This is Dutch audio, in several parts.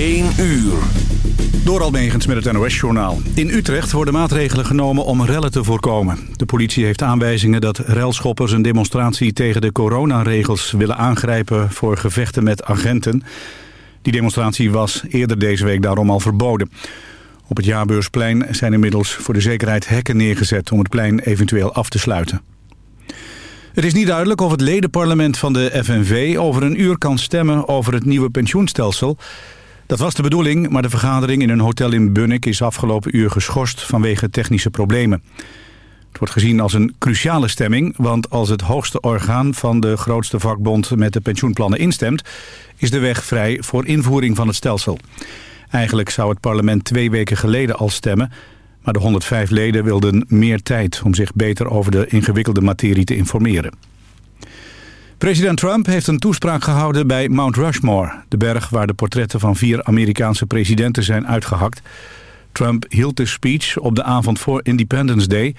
1 uur. Door Almegens met het NOS-journaal. In Utrecht worden maatregelen genomen om rellen te voorkomen. De politie heeft aanwijzingen dat relschoppers een demonstratie tegen de coronaregels willen aangrijpen voor gevechten met agenten. Die demonstratie was eerder deze week daarom al verboden. Op het Jaarbeursplein zijn inmiddels voor de zekerheid hekken neergezet om het plein eventueel af te sluiten. Het is niet duidelijk of het ledenparlement van de FNV over een uur kan stemmen over het nieuwe pensioenstelsel. Dat was de bedoeling, maar de vergadering in een hotel in Bunnik is afgelopen uur geschorst vanwege technische problemen. Het wordt gezien als een cruciale stemming, want als het hoogste orgaan van de grootste vakbond met de pensioenplannen instemt, is de weg vrij voor invoering van het stelsel. Eigenlijk zou het parlement twee weken geleden al stemmen, maar de 105 leden wilden meer tijd om zich beter over de ingewikkelde materie te informeren. President Trump heeft een toespraak gehouden bij Mount Rushmore... de berg waar de portretten van vier Amerikaanse presidenten zijn uitgehakt. Trump hield de speech op de avond voor Independence Day...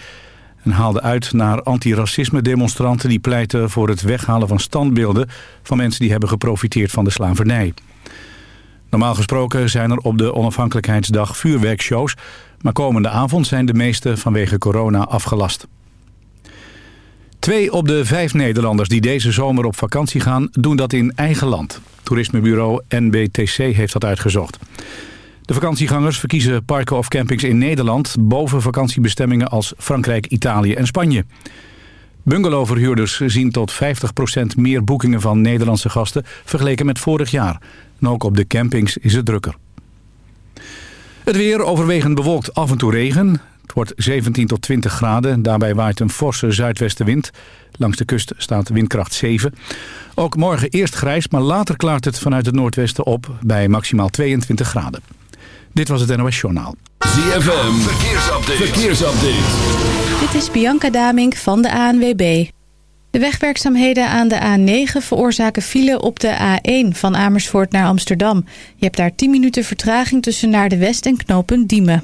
en haalde uit naar antiracisme demonstranten die pleiten voor het weghalen van standbeelden... van mensen die hebben geprofiteerd van de slavernij. Normaal gesproken zijn er op de onafhankelijkheidsdag vuurwerkshows... maar komende avond zijn de meeste vanwege corona afgelast. Twee op de vijf Nederlanders die deze zomer op vakantie gaan... doen dat in eigen land. Toerismebureau NBTC heeft dat uitgezocht. De vakantiegangers verkiezen parken of campings in Nederland... boven vakantiebestemmingen als Frankrijk, Italië en Spanje. Bungalowverhuurders zien tot 50% meer boekingen van Nederlandse gasten... vergeleken met vorig jaar. En ook op de campings is het drukker. Het weer overwegend bewolkt af en toe regen. Het wordt 17 tot 20 graden. Daarbij waait een forse zuidwestenwind. Langs de kust staat windkracht 7. Ook morgen eerst grijs, maar later klaart het vanuit het noordwesten op... bij maximaal 22 graden. Dit was het NOS Journaal. ZFM, verkeersupdate. verkeersupdate. Dit is Bianca Damink van de ANWB. De wegwerkzaamheden aan de A9 veroorzaken file op de A1 van Amersfoort naar Amsterdam. Je hebt daar 10 minuten vertraging tussen naar de West en knooppunt Diemen.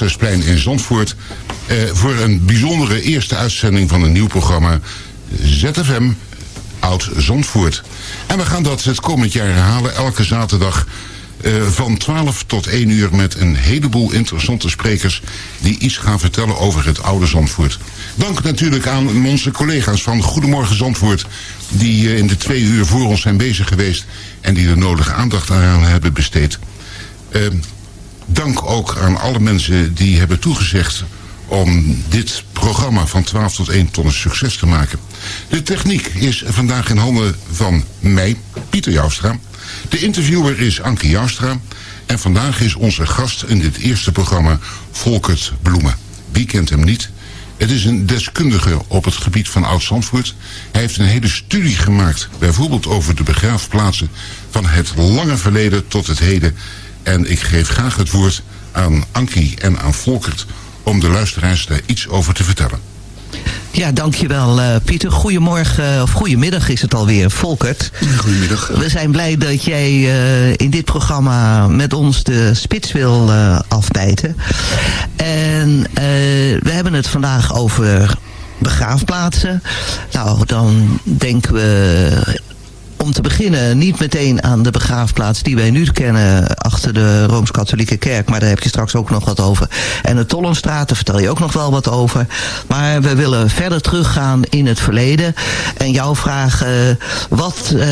In Zandvoort... eh, voor een bijzondere eerste uitzending van een nieuw programma ZFM Oud Zandvoort. En we gaan dat het komend jaar herhalen, elke zaterdag... eh, van 12 tot 1 uur met een heleboel interessante sprekers... die iets gaan vertellen over het oude Zandvoort. Dank natuurlijk aan onze collega's van Goedemorgen Zandvoort... die eh, in de twee uur voor ons zijn bezig geweest... en die de nodige aandacht aan hebben besteed. Eh, dank ook aan alle mensen die hebben toegezegd om dit programma van 12 tot 1 tot een succes te maken. De techniek is vandaag in handen van mij, Pieter Joustra. De interviewer is Anke Joustra. En vandaag is onze gast in dit eerste programma Volkert Bloemen. Wie kent hem niet? Het is een deskundige op het gebied van Oud-Zandvoort. Hij heeft een hele studie gemaakt, bijvoorbeeld over de begraafplaatsen... van het lange verleden tot het heden. En ik geef graag het woord aan Ankie en aan Volkert... om de luisteraars daar iets over te vertellen. Ja, dankjewel uh, Pieter. Goedemorgen, of goedemiddag is het alweer, Volkert. Goedemiddag. We zijn blij dat jij uh, in dit programma met ons de spits wil uh, afbijten. En we hebben het vandaag over begraafplaatsen. Nou, dan denken we om te beginnen niet meteen aan de begraafplaats die wij nu kennen achter de Rooms-Katholieke Kerk. Maar daar heb je straks ook nog wat over. En de Tollenstraat, daar vertel je ook nog wel wat over. Maar we willen verder teruggaan in het verleden. En jou vragen, wat uh,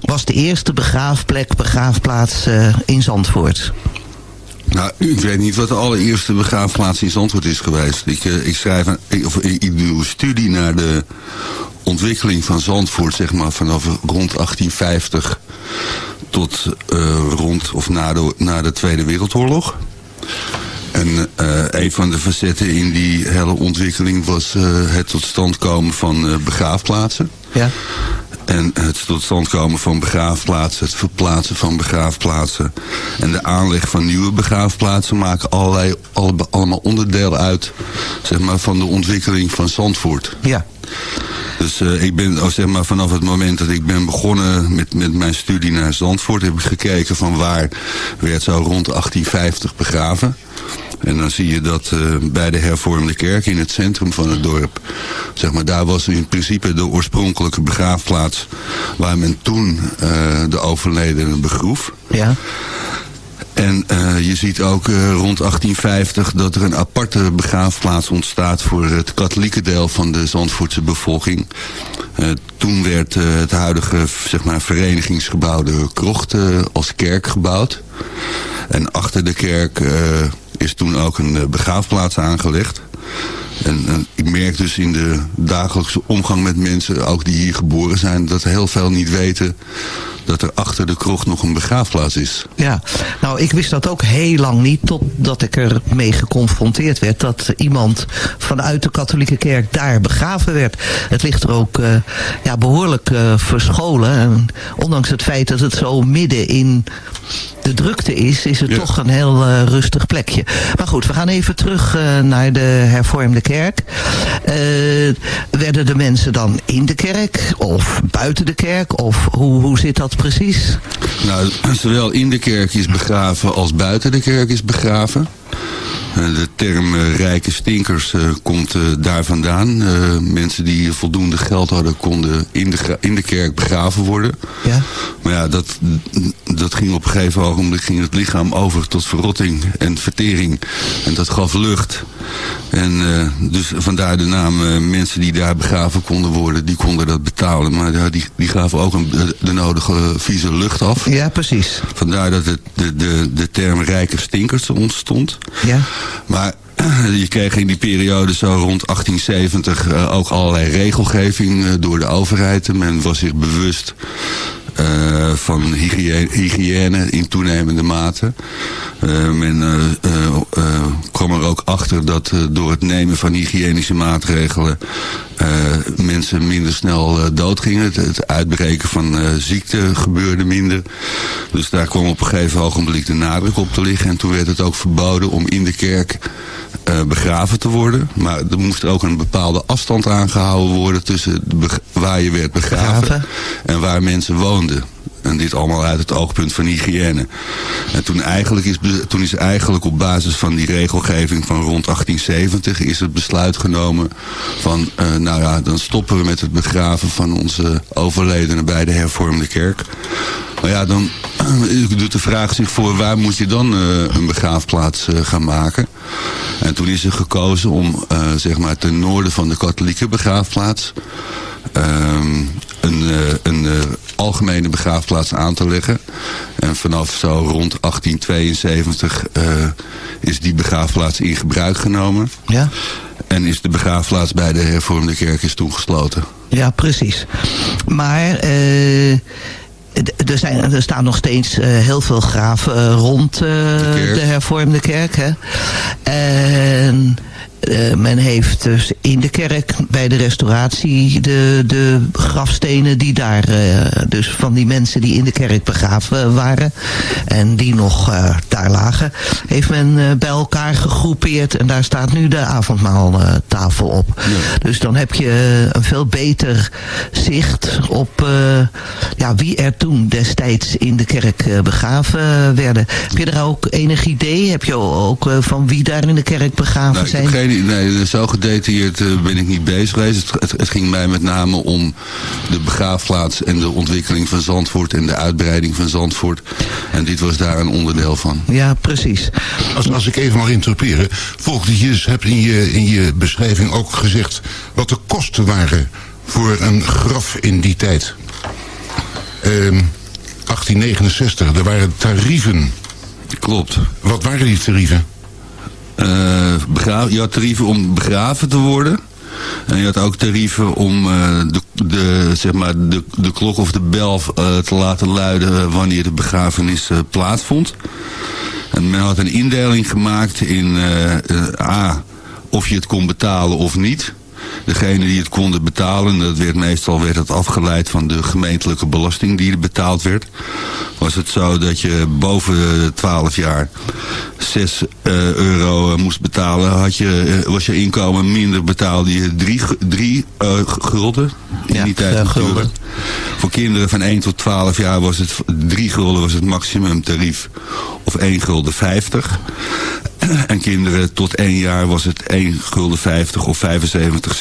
was de eerste begraafplek, begraafplaats uh, in Zandvoort? Nou, ik weet niet wat de allereerste begraafplaats in Zandvoort is geweest. Ik, uh, ik schrijf, een, ik, doe een studie naar de ontwikkeling van Zandvoort, zeg maar, vanaf rond 1850 tot uh, rond of na na de Tweede Wereldoorlog. En uh, een van de facetten in die hele ontwikkeling was uh, het tot stand komen van begraafplaatsen. Ja. En het tot stand komen van begraafplaatsen, het verplaatsen van begraafplaatsen en de aanleg van nieuwe begraafplaatsen maken allerlei, alle, allemaal onderdelen uit zeg maar, van de ontwikkeling van Zandvoort. Ja. Dus uh, ik ben, oh, zeg maar, vanaf het moment dat ik ben begonnen met, met mijn studie naar Zandvoort... heb ik gekeken van waar werd zo rond 1850 begraven. En dan zie je dat uh, bij de hervormde kerk in het centrum van het dorp... zeg maar, daar was in principe de oorspronkelijke begraafplaats... waar men toen uh, de overledenen begroef. Ja. En uh, je ziet ook uh, rond 1850 dat er een aparte begraafplaats ontstaat voor het katholieke deel van de Zandvoortse bevolking. Uh, toen werd het huidige zeg maar, verenigingsgebouw de krocht als kerk gebouwd. En achter de kerk is toen ook een begraafplaats aangelegd. En, en, ik merk dus in de dagelijkse omgang met mensen, ook die hier geboren zijn, dat heel veel niet weten dat er achter de krocht nog een begraafplaats is. Ja, nou ik wist dat ook heel lang niet, totdat ik er mee geconfronteerd werd, dat iemand vanuit de katholieke kerk daar begraven werd. Het ligt er ook uh, ja, behoorlijk uh, verscholen. En ondanks het feit dat het zo midden in de drukte is, is het ja. toch een heel uh, rustig plekje. Maar goed, we gaan even terug naar de hervormde kerk. Uh, werden de mensen dan in de kerk of buiten de kerk? Of hoe, hoe zit dat precies? Nou, zowel in de kerk is begraven als buiten de kerk is begraven. De term uh, rijke stinkers uh, komt uh, daar vandaan. mensen die voldoende geld hadden konden in de, in de kerk begraven worden. Ja. Maar ja, dat, dat ging op een gegeven ogenblik ging het lichaam over tot verrotting en vertering. En dat gaf lucht. En dus vandaar de naam mensen die daar begraven konden worden, die konden dat betalen. Maar ja, die, die gaven ook een, de, de nodige vieze lucht af. Ja, precies. Vandaar dat het, de, de, de term rijke stinkers ontstond. Ja. Maar je kreeg in die periode zo rond 1870 uh, ook allerlei regelgeving door de overheid. Men was zich bewust eh, van hygiëne, in toenemende mate. Men eh, eh, eh, kwam er ook achter dat door het nemen van hygiënische maatregelen mensen minder snel eh, doodgingen. Het, het uitbreken van eh, ziekte gebeurde minder. Dus daar kwam op een gegeven ogenblik de nadruk op te liggen. En toen werd het ook verboden om in de kerk eh, begraven te worden. Maar er moest ook een bepaalde afstand aangehouden worden tussen waar je werd begraven, Begraven. en waar mensen woonden. En dit allemaal uit het oogpunt van hygiëne. En toen, eigenlijk is, toen is eigenlijk op basis van die regelgeving van rond 1870... is het besluit genomen van... eh, nou ja, dan stoppen we met het begraven van onze overledenen bij de hervormde kerk. Maar ja, dan doet de vraag zich voor... waar moet je dan eh, een begraafplaats eh, gaan maken? En toen is er gekozen om, eh, zeg maar, ten noorden van de katholieke begraafplaats... ehm, een, eh, een eh, algemene begraafplaats aan te leggen. En vanaf zo rond 1872 eh, is die begraafplaats in gebruik genomen. Ja? En is de begraafplaats bij de hervormde kerk is toen gesloten. Ja, precies. Maar er, zijn, er staan nog steeds heel veel graven rond eh, de, hervormde kerk. Hè? En eh, men heeft dus in de kerk bij de restauratie de, de grafstenen die daar, eh, dus van die mensen die in de kerk begraven waren en die nog eh, daar lagen, heeft men bij elkaar gegroepeerd en daar staat nu de avondmaaltafel op. Dus dan heb je een veel beter zicht op ja, wie er toen destijds in de kerk begraven werden. Heb je er ook enig idee? Heb je ook van wie daar in de kerk begraven Nou, zijn? Nee, zo gedetailleerd eh, ben ik niet bezig geweest. Het, het, het ging mij met name om de begraafplaats en de ontwikkeling van Zandvoort en de uitbreiding van Zandvoort. En dit was daar een onderdeel van. Ja, precies. Als, als ik even mag interruperen. Volgens je hebt in je, in je beschrijving ook gezegd... wat de kosten waren voor een graf in die tijd. Ehm 1869, er waren tarieven. Klopt. Wat waren die tarieven? Eh, begra- je had tarieven om begraven te worden. En je had ook tarieven om eh, de, zeg maar de, de klok of de bel eh, te laten luiden wanneer de begrafenis plaatsvond. En men had een indeling gemaakt in A, of je het kon betalen of niet. Degene die het konden betalen, dat werd meestal werd het afgeleid van de gemeentelijke belasting die er betaald werd. Was het zo dat je boven de 12 jaar 6 eh, euro eh, moest betalen, had je, eh, was je inkomen minder, betaalde je 3 drie, gulden in die tijd gulden. Voor kinderen van 1 tot 12 jaar was het 3 gulden was het maximumtarief of 1 gulden 50. En kinderen tot 1 jaar was het 1 gulden 50 of 75 cent.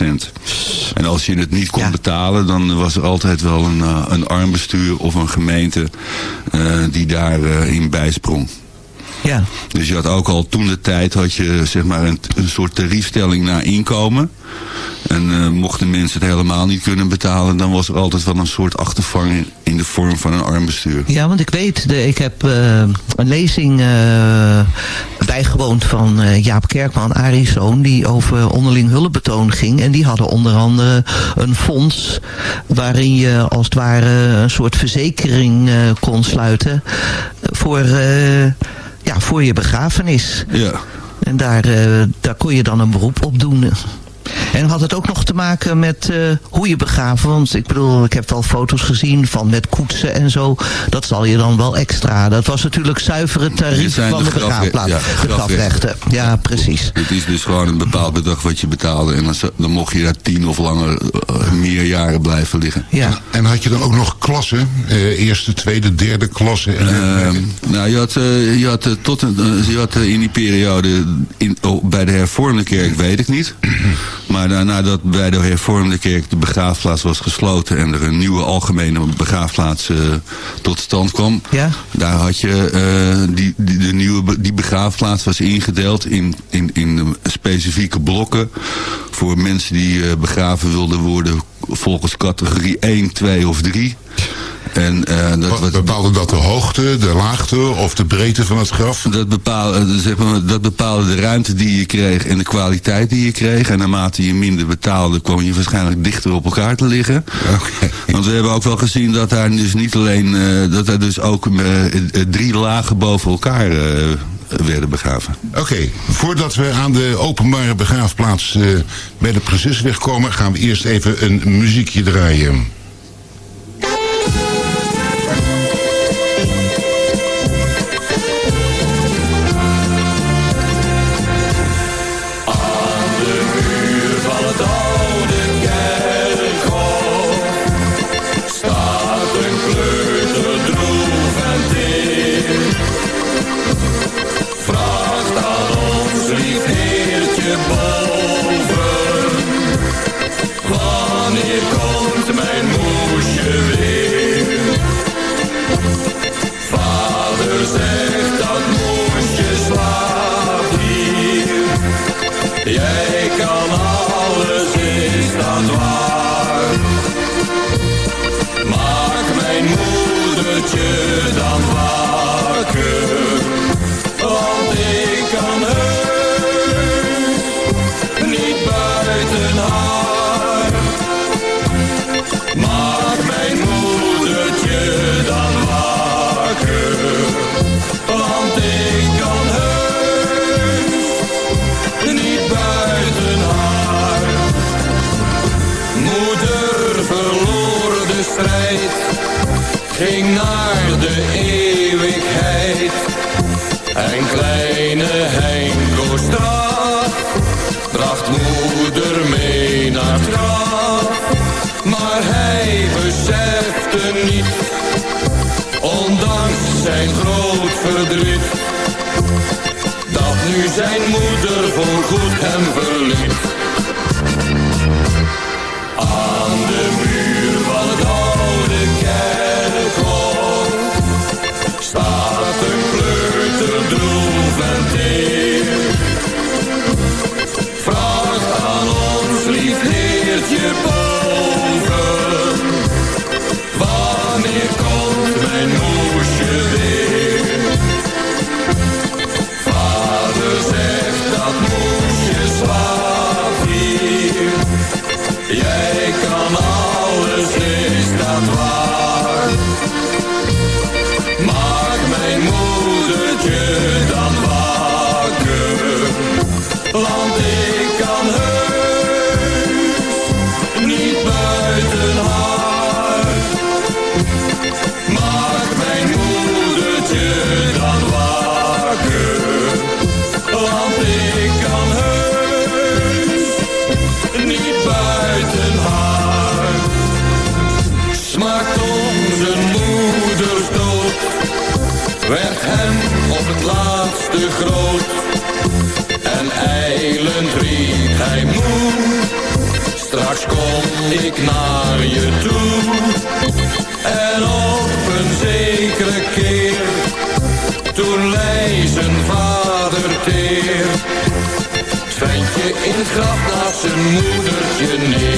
En als je het niet kon betalen, dan was er altijd wel een, eh, een armbestuur of een gemeente eh, die daarin in bijsprong. Ja. Dus je had ook al toen de tijd had je zeg maar een, een soort tariefstelling naar inkomen. En eh, mochten mensen het helemaal niet kunnen betalen, dan was er altijd wel een soort achtervang in de vorm van een armbestuur. Ja, want ik weet, de, ik heb eh, een lezing eh, bijgewoond van Jaap Kerkman, Arie Zoon, die over onderling hulpbetoon ging. En die hadden onder andere een fonds waarin je als het ware een soort verzekering kon sluiten voor, ja, voor je begrafenis. Ja. En daar, daar kon je dan een beroep op doen. En had het ook nog te maken met eh, hoe je begraven? Want ik bedoel, ik heb wel foto's gezien van met koetsen en zo. Dat zal je dan wel extra. Dat was natuurlijk zuiver het Dit tarief van de, begraafplaats. ja, de grafrechten. Ja, precies. Het is dus gewoon een bepaald bedrag wat je betaalde. En dan, dan mocht je daar tien of langer, eh, meer jaren blijven liggen. Ja. En had je dan ook nog klassen? Eh, eerste, tweede, derde klasse? En, Ehm, nou, je had, je had, tot een, je had in die periode in, oh, bij de hervormde kerk, weet ik niet. Maar daarna dat bij de hervormde kerk de begraafplaats was gesloten... en er een nieuwe algemene begraafplaats eh, tot stand kwam... Ja? daar had je eh, die, die, de nieuwe die begraafplaats was ingedeeld in, in, in specifieke blokken... voor mensen die eh, begraven wilden worden volgens categorie 1, 2 of 3. En, eh, dat, bepaalde dat de hoogte, de laagte of de breedte van het graf? Dat bepaalde, eh, zeg maar, dat bepaalde de ruimte die je kreeg en de kwaliteit die je kreeg. En naarmate je minder betaalde kwam je waarschijnlijk dichter op elkaar te liggen. Want we hebben ook wel gezien dat daar dus niet alleen, eh, dat er dus ook drie lagen boven elkaar werden begraven. Oké, voordat we aan de openbare begraafplaats eh, bij de Precisweg komen... gaan we eerst even een muziekje draaien. Even zijn moedertje neer.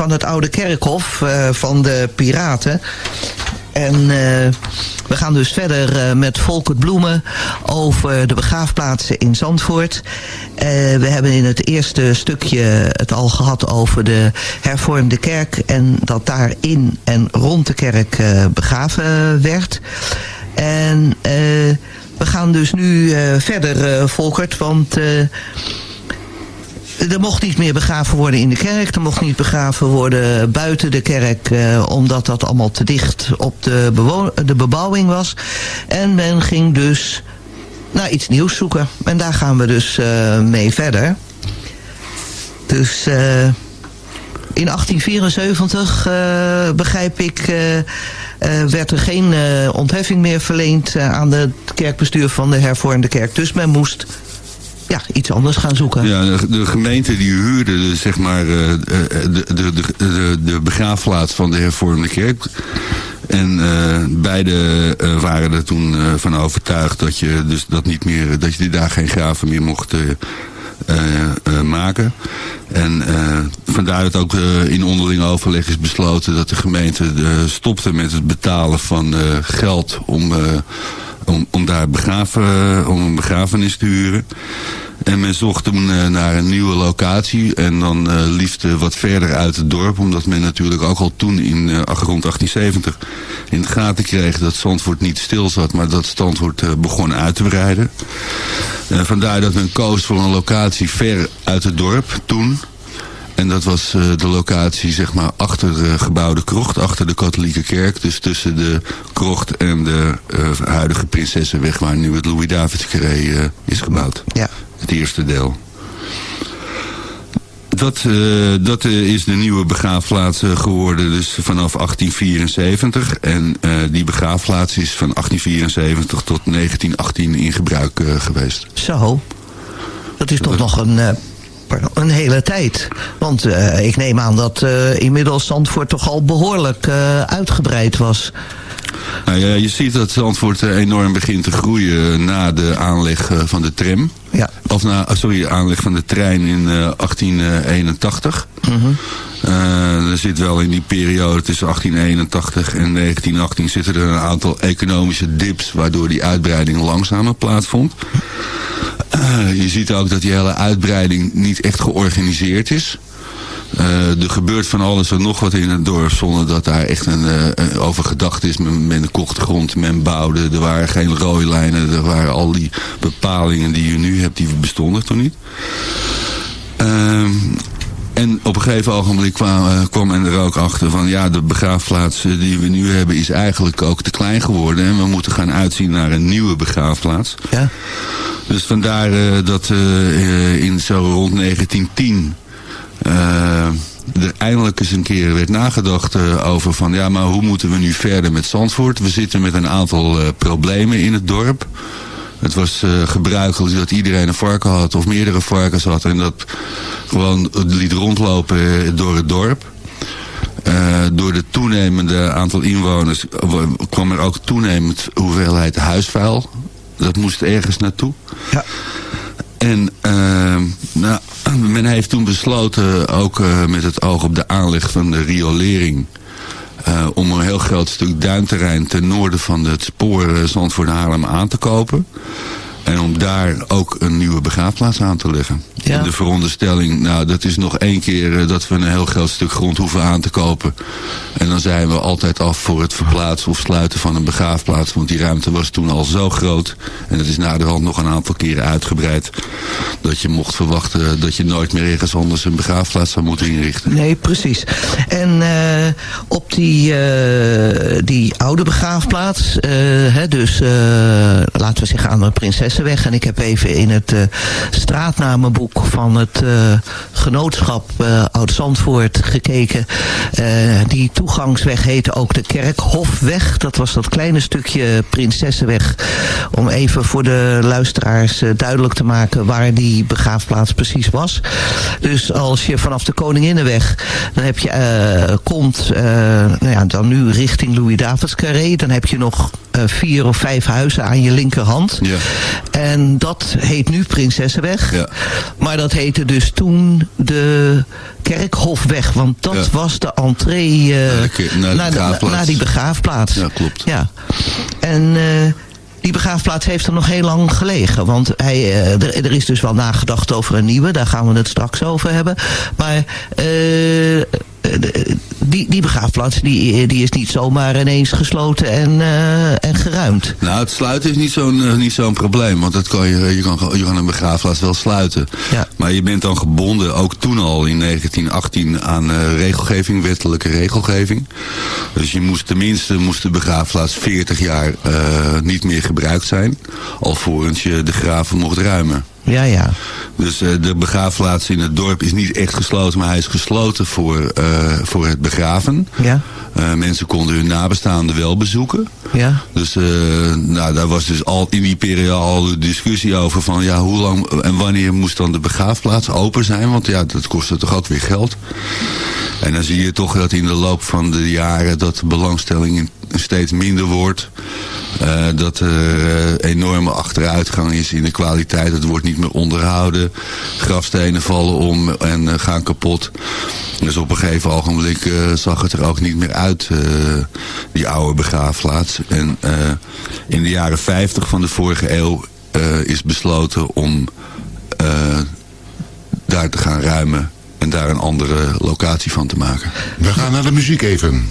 van het oude kerkhof eh, van de piraten. En eh, we gaan dus verder eh, met Volkert Bloemen over de begraafplaatsen in Zandvoort. We hebben in het eerste stukje het al gehad over de hervormde kerk... en dat daar in en rond de kerk begraven werd. En we gaan dus nu verder, Volkert, want er mocht niet meer begraven worden in de kerk. Er mocht niet begraven worden buiten de kerk. Eh, omdat dat allemaal te dicht op de, de bebouwing was. En men ging dus naar iets nieuws zoeken. En daar gaan we dus eh, mee verder. Dus eh, in 1874, eh, begrijp ik... werd er geen ontheffing meer verleend aan het kerkbestuur van de hervormde kerk. Dus men moest ja, iets anders gaan zoeken. Ja, de, gemeente die huurde dus, zeg maar eh, de, de, de, de, begraafplaats van de hervormde kerk. En eh, beide eh, waren er toen van overtuigd dat je dus dat niet meer, dat je daar geen graven meer mocht maken. En vandaar dat ook in onderling overleg is besloten dat de gemeente stopte met het betalen van geld om, om, om daar begraven, om een begrafenis te huren. En men zocht toen eh, naar een nieuwe locatie en dan eh, liefst eh, wat verder uit het dorp. Omdat men natuurlijk ook al toen in eh, rond 1870 in de gaten kreeg dat Zandvoort niet stil zat. Maar dat Zandvoort eh, begon uit te breiden. Eh, vandaar dat men koos voor een locatie ver uit het dorp toen. En dat was eh, de locatie zeg maar achter de gebouwde krocht, achter de katholieke kerk. Dus tussen de krocht en de eh, huidige Prinsessenweg waar nu het Louis-Davids-carré eh, is gebouwd. Ja. Het eerste deel. Dat, dat is de nieuwe begraafplaats geworden, dus vanaf 1874. En die begraafplaats is van 1874 tot 1918 in gebruik geweest. Zo. Dat is toch nog een, een hele tijd. Want eh, ik neem aan dat eh, inmiddels Zandvoort toch al behoorlijk eh, uitgebreid was. Nou ja, je ziet dat Zandvoort eh, enorm begint te groeien na de aanleg eh, van de tram. Ja. Of na, sorry, aanleg van de trein in eh, 1881. Eh, er zit wel in die periode tussen 1881 en 1918 zitten er een aantal economische dips waardoor die uitbreiding langzamer plaatsvond. Eh, je ziet ook dat die hele uitbreiding niet echt georganiseerd is. Eh, er gebeurt van alles en nog wat in het dorp zonder dat daar echt een, een over gedacht is. Men, men kocht grond, men bouwde, er waren geen rooilijnen, er waren al die bepalingen die je nu hebt, die bestonden toen niet. Ehm, en op een gegeven ogenblik kwam, eh, kwam men er ook achter van ja, de begraafplaats die we nu hebben is eigenlijk ook te klein geworden. En we moeten gaan uitzien naar een nieuwe begraafplaats. Ja. Dus vandaar dat in zo rond 1910 eh, er eindelijk eens een keer werd nagedacht eh, over van ja, maar hoe moeten we nu verder met Zandvoort? We zitten met een aantal eh, problemen in het dorp. Het was eh, gebruikelijk dat iedereen een varken had of meerdere varkens had en dat gewoon liet rondlopen eh, door het dorp. Eh, door de toenemende aantal inwoners eh, kwam er ook toenemend hoeveelheid huisvuil. Dat moest ergens naartoe. Ja. En eh, nou, men heeft toen besloten, ook eh, met het oog op de aanleg van de riolering... eh, om een heel groot stuk duinterrein ten noorden van het spoor uh, Zandvoort-Haarlem aan te kopen. En om daar ook een nieuwe begraafplaats aan te leggen. Ja. In de veronderstelling, nou dat is nog één keer eh, dat we een heel groot stuk grond hoeven aan te kopen. En dan zijn we altijd af voor het verplaatsen of sluiten van een begraafplaats. Want die ruimte was toen al zo groot. En het is naderhand nog een aantal keren uitgebreid. Dat je mocht verwachten dat je nooit meer ergens anders een begraafplaats zou moeten inrichten. Nee, precies. En eh, op die, eh, die oude begraafplaats, hè, dus laten we zeggen aan de Prinsessenweg. En ik heb even in het eh, straatnamenboek van het eh, genootschap eh, Oud-Zandvoort gekeken. Die toegangsweg heette ook de Kerkhofweg. Dat was dat kleine stukje Prinsessenweg. Om even voor de luisteraars duidelijk te maken waar die begraafplaats precies was. Dus als je vanaf de Koninginnenweg, dan heb je, komt, nou ja, dan nu richting Louis-Davids Carré. Dan heb je nog vier of vijf huizen aan je linkerhand. Ja. En dat heet nu Prinsessenweg. Ja. Maar dat heette dus toen de Kerkhofweg. Want dat Ja. was de entree eh, Naar de naar de die begraafplaats. Ja, klopt. Ja. En eh, die begraafplaats heeft er nog heel lang gelegen. Want hij, eh, er, er is dus wel nagedacht over een nieuwe. Daar gaan we het straks over hebben. Maar de- die, die begraafplaats die, die is niet zomaar ineens gesloten en, eh, en geruimd. Nou, het sluiten is niet zo'n eh, niet zo'n probleem. Want dat kan je, je, kan, je kan een begraafplaats wel sluiten. Ja. Maar je bent dan gebonden, ook toen al in 1918, aan eh, regelgeving, wettelijke regelgeving. Dus je moest tenminste moest de begraafplaats 40 jaar eh, niet meer gebruikt zijn. Alvorens je de graven mocht ruimen. Ja, ja. Dus eh, de begraafplaats in het dorp is niet echt gesloten, maar hij is gesloten voor, eh, voor het begraven. Ja, Eh, mensen konden hun nabestaanden wel bezoeken. ja. Dus nou, daar was dus al in die periode al de discussie over van ja, hoe lang en wanneer moest dan de begraafplaats open zijn? Want ja, dat kostte toch ook weer geld. En dan zie je toch dat in de loop van de jaren dat de belangstelling in- steeds minder wordt. Eh, dat er eh, enorme achteruitgang is in de kwaliteit. Het wordt niet meer onderhouden. Grafstenen vallen om en eh, gaan kapot. Dus op een gegeven ogenblik zag het er ook niet meer uit, die oude begraafplaats. En in de jaren 50 van de vorige eeuw is besloten om daar te gaan ruimen en daar een andere locatie van te maken. We gaan naar de muziek even.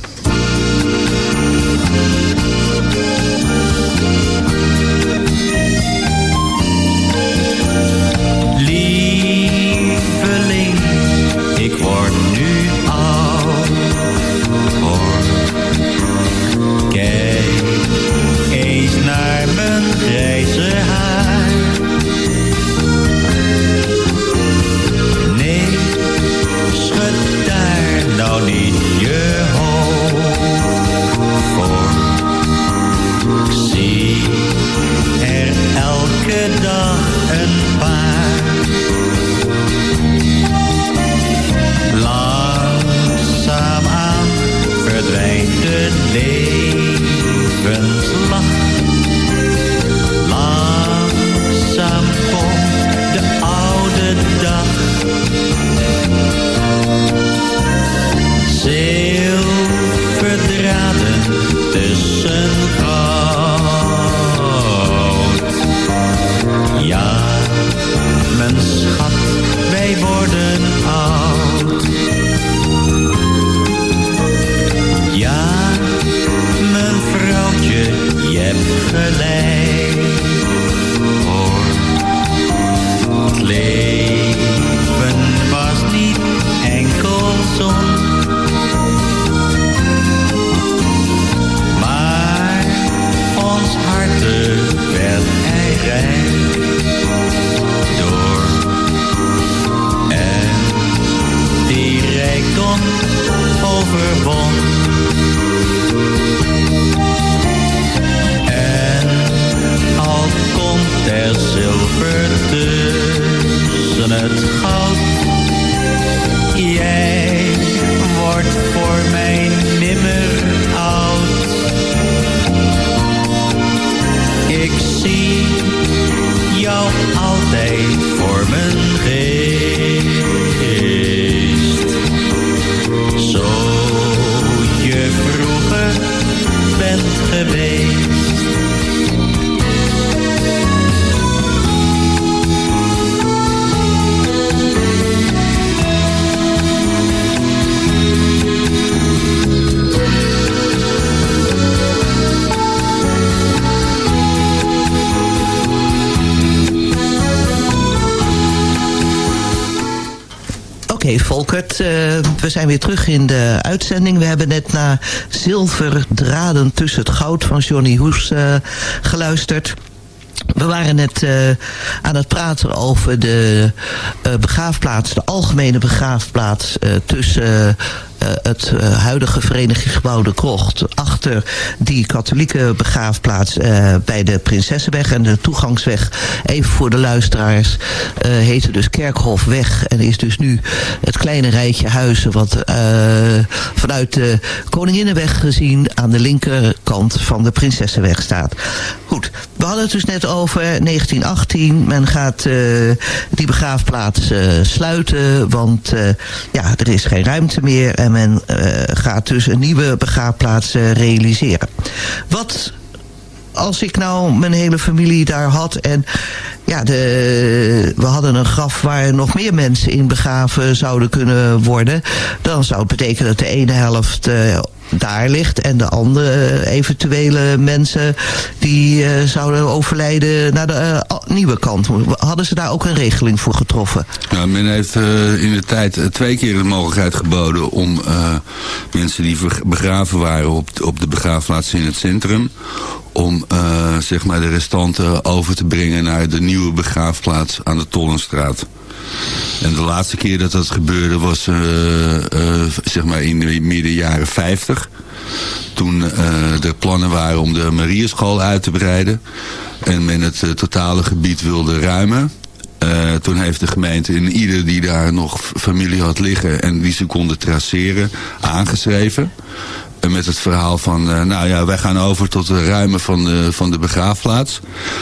Oké, Volkert, eh, we zijn weer terug in de uitzending. We hebben net naar Zilverdraden tussen het goud van Johnny Hoes eh, geluisterd. We waren net eh, aan het praten over de eh, begraafplaats, de algemene begraafplaats tussen het eh, huidige verenigingsgebouw De Krocht... achter die katholieke begraafplaats eh, bij de Prinsessenweg... en de toegangsweg, even voor de luisteraars... eh heette dus Kerkhofweg en is dus nu het kleine rijtje huizen... wat eh, vanuit de Koninginnenweg gezien aan de linkerkant van de Prinsessenweg staat. Goed, we hadden het dus net over 1918. Men gaat eh, die begraafplaats eh, sluiten, want eh, ja, er is geen ruimte meer. En men eh, gaat dus een nieuwe begraafplaats eh, realiseren. Wat als ik nou mijn hele familie daar had en ja, de, we hadden een graf waar nog meer mensen in begraven zouden kunnen worden, dan zou het betekenen dat de ene helft eh, daar ligt en de andere eventuele mensen die eh, zouden overlijden naar de eh, nieuwe kant. Hadden ze daar ook een regeling voor getroffen? Ja, men heeft eh, in de tijd eh, twee keer de mogelijkheid geboden om eh, mensen die begraven waren op, op de begraafplaats in het centrum, om eh, zeg maar de restanten over te brengen naar de nieuwe begraafplaats aan de Tollenstraat. En de laatste keer dat dat gebeurde was eh, eh, zeg maar in de midden jaren 50. Toen eh, er plannen waren om de Marieschool uit te breiden. En men het totale gebied wilde ruimen. Toen heeft de gemeente in ieder die daar nog familie had liggen en die ze konden traceren, aangeschreven. Met het verhaal van, eh, nou ja, wij gaan over tot het ruimen van de, van de begraafplaats.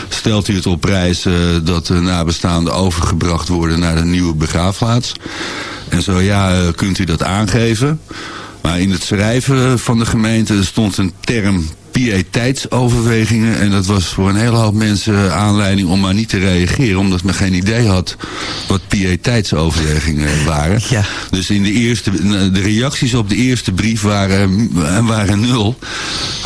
Stelt u het op prijs eh, dat de nabestaanden overgebracht worden naar de nieuwe begraafplaats? En zo, ja, eh, kunt u dat aangeven? Maar in het schrijven van de gemeente stond een term piëteitsoverwegingen. En dat was voor een hele hoop mensen aanleiding om maar niet te reageren. Omdat men geen idee had wat piëteitsoverwegingen waren. Ja. Dus in de, eerste, de reacties op de eerste brief waren, waren nul.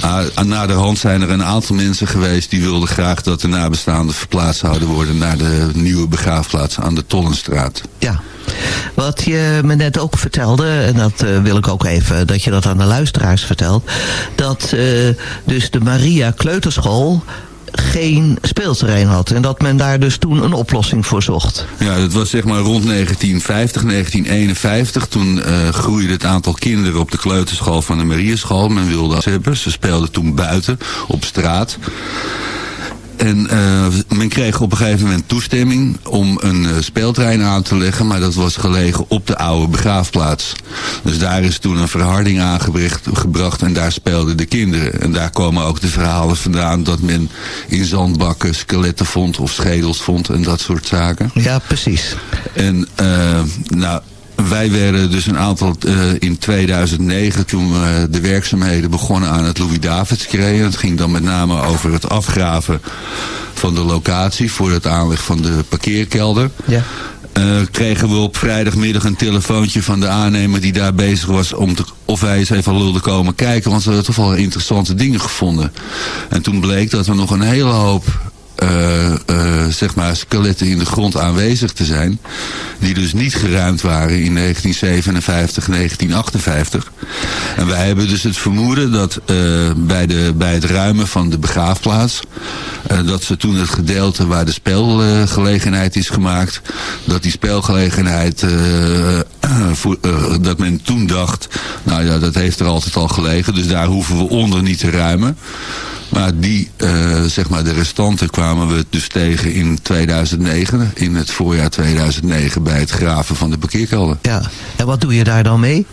Ah, na de hand zijn er een aantal mensen geweest die wilden graag dat de nabestaanden verplaatst zouden worden naar de nieuwe begraafplaats aan de Tollenstraat. Ja. Wat je me net ook vertelde, en dat eh, wil ik ook even dat je dat aan de luisteraars vertelt, dat eh, dus de Maria Kleuterschool geen speelterrein had. En dat men daar dus toen een oplossing voor zocht. Ja, dat was zeg maar rond 1950, 1951. Toen eh, groeide het aantal kinderen op de kleuterschool van de Marieschool. Men wilde dat hebben. Ze speelden toen buiten, op straat. En eh, men kreeg op een gegeven moment toestemming om een eh, speeltrein aan te leggen. Maar dat was gelegen op de oude begraafplaats. Dus daar is toen een verharding aangebracht gebracht en daar speelden de kinderen. En daar komen ook de verhalen vandaan dat men in zandbakken skeletten vond of schedels vond en dat soort zaken. Ja, precies. En eh, nou, wij werden dus een aantal eh, in 2009 toen we de werkzaamheden begonnen aan het Louis Davids creëren. Het ging dan met name over het afgraven van de locatie voor het aanleg van de parkeerkelder. Ja. Eh, kregen we op vrijdagmiddag een telefoontje van de aannemer die daar bezig was om te, of wij eens even wilden komen kijken, want ze hadden toch wel interessante dingen gevonden. En toen bleek dat er nog een hele hoop eh, eh, zeg maar skeletten in de grond aanwezig te zijn. Die dus niet geruimd waren in 1957, 1958. En wij hebben dus het vermoeden dat eh, bij, de, bij het ruimen van de begraafplaats... dat ze toen het gedeelte waar de speelgelegenheid is gemaakt... dat die eh, dat men toen dacht... nou ja, dat heeft er altijd al gelegen... dus daar hoeven we onder niet te ruimen. Maar die, eh, zeg maar, de restanten kwamen we dus tegen in 2009, in het voorjaar 2009, bij het graven van de parkeerkelder. Ja. En wat doe je daar dan mee?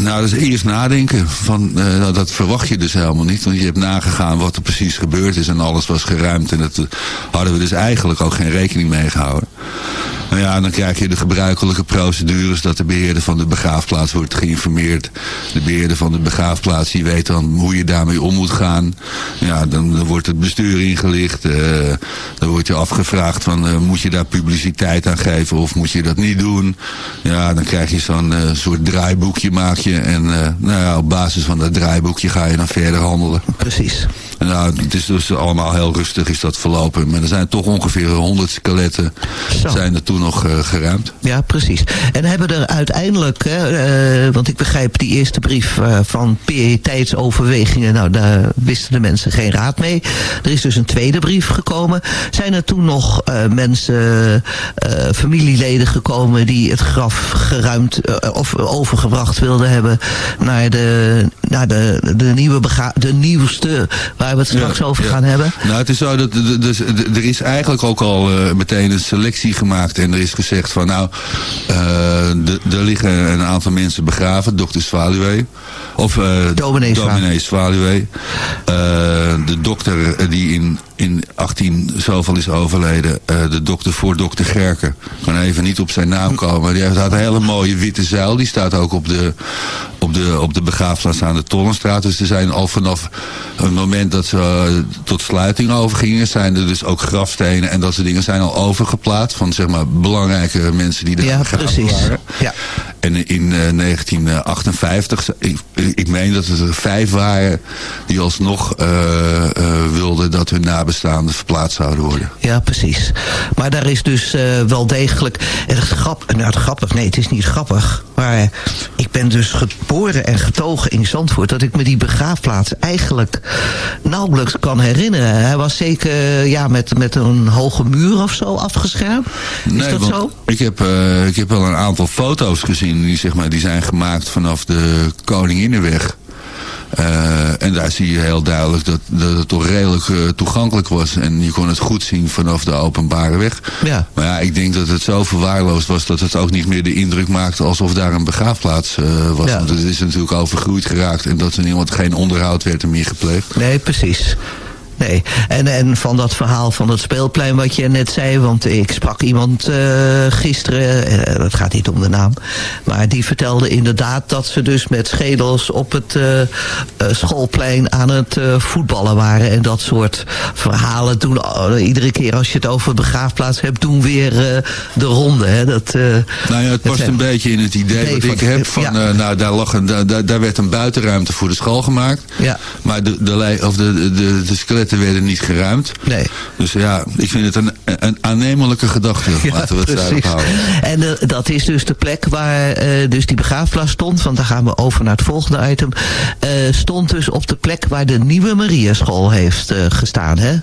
Nou, dat is eerst nadenken. Van, eh, nou, dat verwacht je dus helemaal niet. Want je hebt nagegaan wat er precies gebeurd is en alles was geruimd. En dat eh, hadden we dus eigenlijk ook geen rekening mee gehouden. Nou ja, dan krijg je de gebruikelijke procedures dat de beheerder van de begraafplaats wordt geïnformeerd. De beheerder van de begraafplaats die weet dan hoe je daarmee om moet gaan. Ja, dan, wordt het bestuur ingelicht. eh, dan wordt je afgevraagd van moet je daar publiciteit aan geven of moet je dat niet doen. Ja, dan krijg je zo'n soort draaiboekje maak En eh, nou ja, op basis van dat draaiboekje ga je dan verder handelen. Precies. En nou, het is dus allemaal heel rustig is dat verlopen. Maar er zijn toch ongeveer 100 skeletten Zo. zijn er toen nog eh, geruimd. Ja, precies. En hebben er uiteindelijk, hè, eh, want ik begrijp die eerste brief van piëteitsoverwegingen, nou daar wisten de mensen geen raad mee. Er is dus een tweede brief gekomen. Zijn er toen nog mensen, familieleden gekomen die het graf geruimd of overgebracht wilden hebben naar de, naar de, de, nieuwe bega de nieuwste waar we het straks Ja, over ja. gaan hebben? Nou, het is zo dat dus, er is eigenlijk ook al eh, meteen een selectie gemaakt. En er is gezegd van nou, d- er liggen een aantal mensen begraven. Dokter Swaluwe. Of eh Dominee Zwa- dominee Swaluwe. Eh, de dokter die in, in 18 zoveel is overleden. eh, de dokter voor dokter Gerken. Ik kan even niet op zijn naam komen. Die heeft had een hele mooie witte zuil. Die staat ook op de, op de, op de begraafplaats aan de Tollenstraat. Dus er zijn al vanaf het moment dat ze eh, tot sluiting overgingen... zijn er dus ook grafstenen en dat soort dingen zijn al overgeplaatst... van zeg maar belangrijke mensen die daar Ja, begraven precies. waren. Ja. En in eh, 1958, ik, ik meen dat het er vijf waren... die alsnog eh, eh, wilden dat hun nabestaanden verplaatst zouden worden. Ja, precies. Maar daar is dus eh, wel degelijk... Het, grap, nou, het grappig, nee, het is niet grappig. Maar ik ben dus geboren en getogen in Zandvoort... dat ik me die begraafplaats eigenlijk nauwelijks kan herinneren. Hij was zeker eh, ja, met, met een hoge muur of zo afgeschermd. Is dat want zo? Ik heb, eh, ik heb wel een aantal foto's gezien die, zeg maar, die zijn gemaakt vanaf de Koninginnenweg. Eh, en daar zie je heel duidelijk dat, dat het toch redelijk eh, toegankelijk was. En je kon het goed zien vanaf de openbare weg. Ja. Maar ja, ik denk dat het zo verwaarloosd was dat het ook niet meer de indruk maakte alsof daar een begraafplaats eh, was. Ja. Want het is natuurlijk overgroeid geraakt en dat er niemand geen onderhoud werd er meer gepleegd. Nee, precies. Nee, en, en van dat verhaal van het speelplein wat je net zei... want ik sprak iemand eh, gisteren, eh, dat gaat niet om de naam... maar die vertelde inderdaad dat ze dus met schedels op het eh, schoolplein aan het voetballen waren... en dat soort verhalen doen iedere keer als je het over begraafplaats hebt... doen weer de ronde. Hè? Dat, Nou ja, het past een beetje in het idee wat ik heb. Van, ja. nou, daar, lag een, daar, daar- werd een buitenruimte voor de school gemaakt. Ja. Maar de, de, of de, de, de, de skeletten werden niet geruimd. Nee. Dus ja, ik vind het een, een aannemelijke gedachte. laten we het daarop houden. En eh, dat is dus de plek waar eh, dus die begraafplaats stond. Want dan gaan we over naar het volgende item. eh, stond dus op de plek waar de nieuwe Mariaschool heeft gestaan. Hè?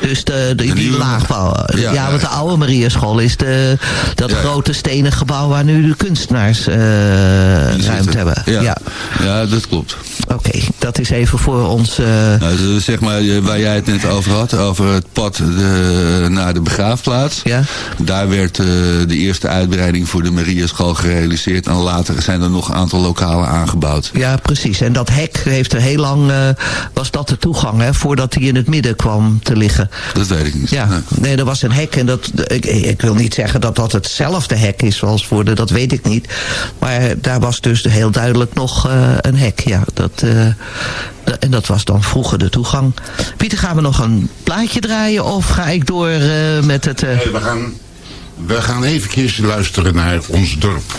Dus de, de, die laagbouw. Ja, Ja, ja. want de oude Mariaschool is de, dat Ja. grote stenen gebouw waar nu de kunstenaars eh, ruimte hebben. Ja. Ja. Ja. dat klopt. Oké, dat is even voor ons... eh, Nou, dus zeg maar, eh, waar jij het net over had, over het pad de, naar de begraafplaats. Ja. Daar werd eh, de eerste uitbreiding voor de Mariaschool gerealiseerd. En later zijn er nog een aantal lokalen aangebouwd. Ja, precies. En dat hek heeft er heel lang, eh, was dat de toegang, hè, voordat hij in het midden kwam te liggen. Dat weet ik niet. Ja, Nee. nee, er was een hek en dat, ik, ik wil niet zeggen dat dat hetzelfde hek is zoals voor de, dat weet ik niet. Maar daar was dus heel duidelijk nog eh, een hek, ja. Dat, eh, en dat was dan vroeger de toegang. Pieter, gaan we nog een plaatje draaien of ga ik door eh, met het... Nee, we gaan, we gaan eventjes luisteren naar ons dorp.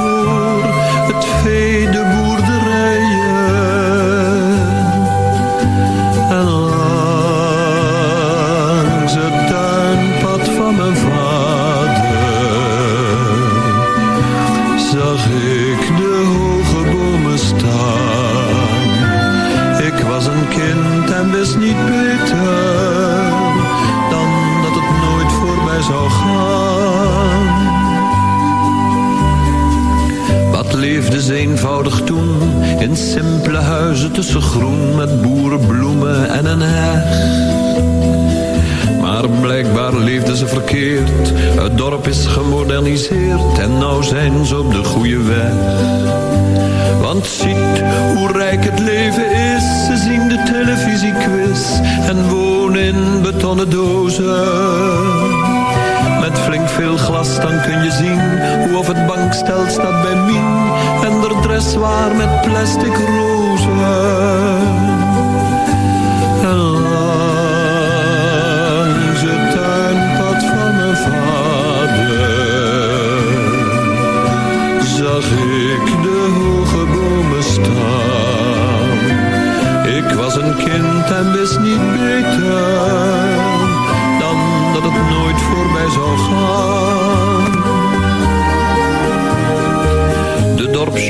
Ze tussen groen met boerenbloemen en een heg. Maar blijkbaar leefden ze verkeerd. Het dorp is gemoderniseerd en nou zijn ze op de goede weg. Want ziet hoe rijk het leven is. Ze zien de televisiequiz en wonen in betonnen dozen. Met flink veel glas dan kun je zien hoe of het bankstel staat bij Mien. En de dress waar met plastic rood. En langs het tuinpad van mijn vader zag ik de hoge bomen staan. Ik was een kind en wist niet beter dan dat het nooit voorbij zou gaan.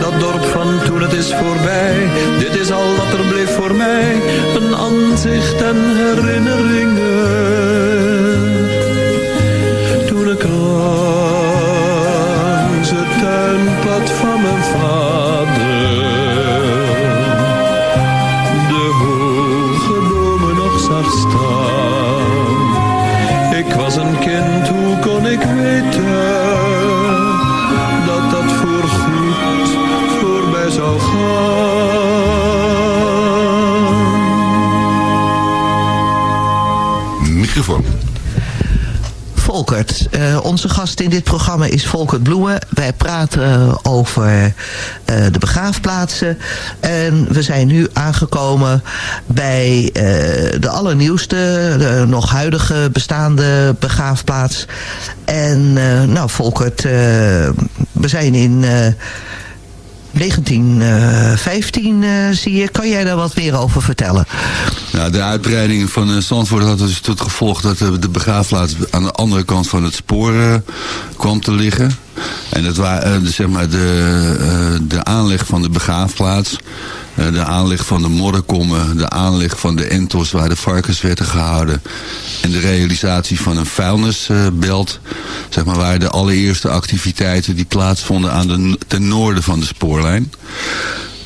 Dat dorp van toen het is voorbij, dit is al wat er bleef voor mij. Een aanzicht en herinneringen. Volkert, eh, onze gast in dit programma is Volkert Bloemen. Wij praten over eh, de begraafplaatsen. En we zijn nu aangekomen bij eh, de allernieuwste, de nog huidige bestaande begraafplaats. En eh, nou Volkert, eh, we zijn in... eh, 1915 eh, zie je. Kan jij daar wat meer over vertellen? Nou, de uitbreiding van uh, Zandvoort had dus tot gevolg dat uh, de begraafplaats aan de andere kant van het spoor uh, kwam te liggen. En dat waren zeg maar de, de aanleg van de begraafplaats, de aanleg van de modderkommen, de aanleg van de entos waar de varkens werden gehouden en de realisatie van een vuilnisbelt, zeg maar, waren de allereerste activiteiten die plaatsvonden aan de, ten noorden van de spoorlijn.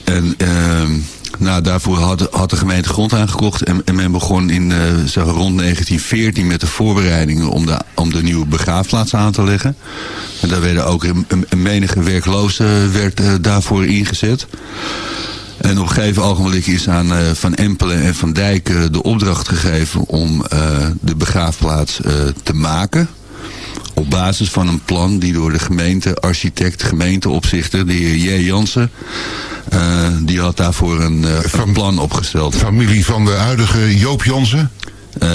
En ehm, nou, daarvoor had, had de gemeente grond aangekocht. En, en men begon in uh, rond 1914 met de voorbereidingen om de, om de nieuwe begraafplaats aan te leggen. En daar werden ook een, menige werklozen werd, uh, daarvoor ingezet. En op een gegeven ogenblik is aan uh, Van Empelen en Van Dijk de opdracht gegeven om de begraafplaats te maken. Op basis van een plan die door de gemeente, architect, gemeenteopzichter, de heer J. Jansen, die had daarvoor een, een plan opgesteld. Familie van de huidige Joop Jansen? Uh,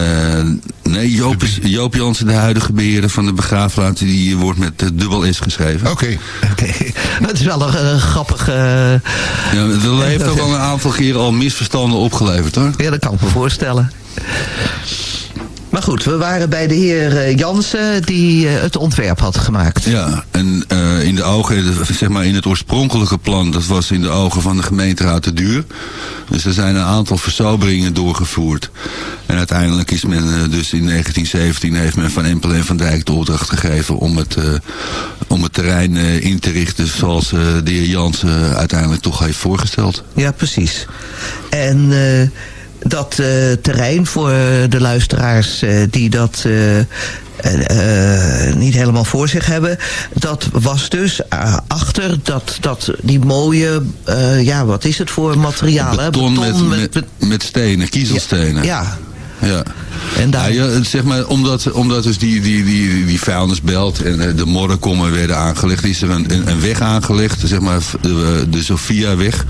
nee, Joop, is, Joop Jansen, de huidige beheerder van de begraafplaats, die wordt met uh, dubbel S geschreven. Oké. Okay. okay. Dat is wel een uh, grappige... ja, dat heeft ook al een aantal keren al misverstanden opgeleverd, hoor. Ja, dat kan ik me voorstellen. Maar goed, we waren bij de heer Jansen die uh, het ontwerp had gemaakt. Ja, en uh, in de ogen, zeg maar in het oorspronkelijke plan, dat was in de ogen van de gemeenteraad te duur. Dus er zijn een aantal versoberingen doorgevoerd. En uiteindelijk is men uh, dus in 1917 heeft men van Empel en van Dijk de opdracht gegeven om het, om het terrein in te richten zoals de heer Jansen uiteindelijk toch heeft voorgesteld. Ja, precies. En dat uh, terrein voor de luisteraars uh, die dat uh, niet helemaal voor zich hebben. Dat was dus achter dat, dat die mooie, ja wat is het voor materialen? Beton, Beton met, met, met, met, stenen, kiezelstenen. Ja. ja. Ja. En daar... ja, ja, zeg maar, omdat, omdat dus die, die, die, die vuilnisbelt en de modderkommen werden aangelegd, is er een, een, een weg aangelegd, zeg maar de, de Sofia-weg,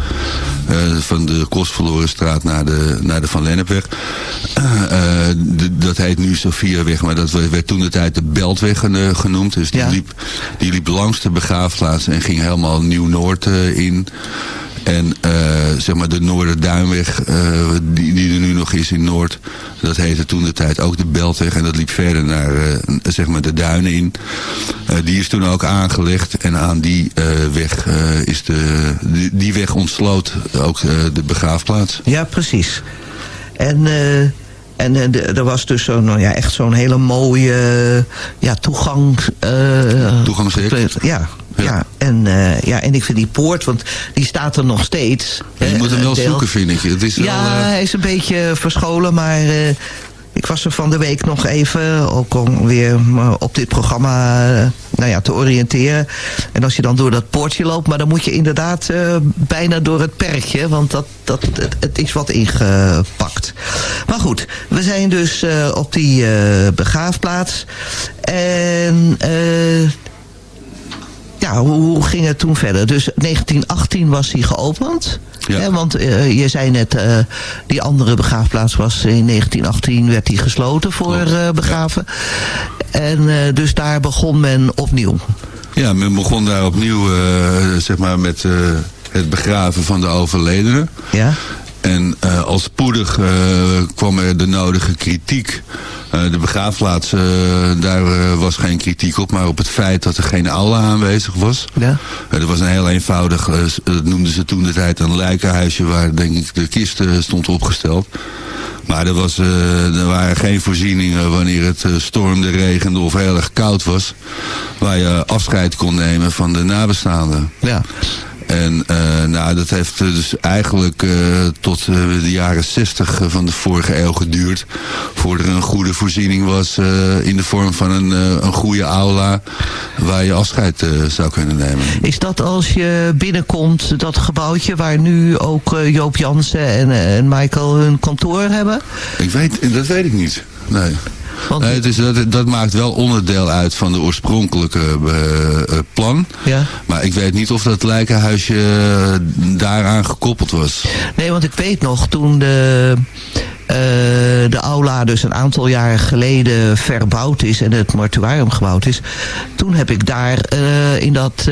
uh, van de Kostverlorenstraat naar de, naar de Van Lennepweg. Uh, de, dat heet nu Sofia-weg, maar dat werd toen de tijd de Beltweg genoemd. Dus die, ja. liep, die liep langs de begraafplaats en ging helemaal Nieuw-Noord in. En uh, zeg maar de Noorderduinweg, uh, die, die er nu nog is in Noord, dat heette toen de tijd ook de Beltweg. En dat liep verder naar uh, zeg maar de duinen in. die is toen ook aangelegd. En aan die weg is de, die, die, weg ontsloot ook de begraafplaats. Ja, precies. En En eh, er was dus zo'n, nou ja, echt zo'n hele mooie eh, ja, toegang. eh, Toegangshek. Ja, ja. En, eh, ja, en ik vind die poort, want die staat er nog steeds. Ja, je moet hem wel deel. zoeken, vind ik. Het is Ja, eh, hij is een beetje verscholen, maar eh, ik was er van de week nog even, ook om weer op dit programma nou ja, te oriënteren. En als je dan door dat poortje loopt, maar dan moet je inderdaad bijna door het perkje, want dat, dat, het, het is wat ingepakt. Maar goed, we zijn dus op die eh, begraafplaats. En... ja, hoe, hoe ging het toen verder? Dus 1918 was hij geopend. Ja. Hè, want eh, je zei net, eh, die andere begraafplaats was in 1918 werd die gesloten voor eh, begraven. En dus daar begon men opnieuw. Ja, men begon daar opnieuw zeg maar met het begraven van de overledenen. Ja. En eh, al spoedig eh, kwam er de nodige kritiek. Eh, de begraafplaats, daar was geen kritiek op, maar op het feit dat er geen aula aanwezig was. Ja. Er was een heel eenvoudig, dat noemden ze toen de tijd een lijkenhuisje waar denk ik de kist stond opgesteld. Maar er, was, er waren geen voorzieningen wanneer het stormde, regende of heel erg koud was. Waar je afscheid kon nemen van de nabestaanden. Ja. En eh, nou, dat heeft eh, dus eigenlijk eh, tot de jaren 60 van de vorige eeuw geduurd. Voordat er een goede voorziening was in de vorm van een, een goede aula waar je afscheid zou kunnen nemen. Is dat als je binnenkomt, dat gebouwtje waar nu ook Joop Jansen en, en Michael hun kantoor hebben? Ik weet, dat weet ik niet. Nee. Nee het is, dat, dat maakt wel onderdeel uit van de oorspronkelijke eh, eh, plan. Ja. Maar ik weet niet of dat lijkenhuisje eh, daaraan gekoppeld was. Nee, want ik weet nog toen de, de aula dus een aantal jaren geleden verbouwd is en het mortuarium gebouwd is. Toen heb ik daar in dat...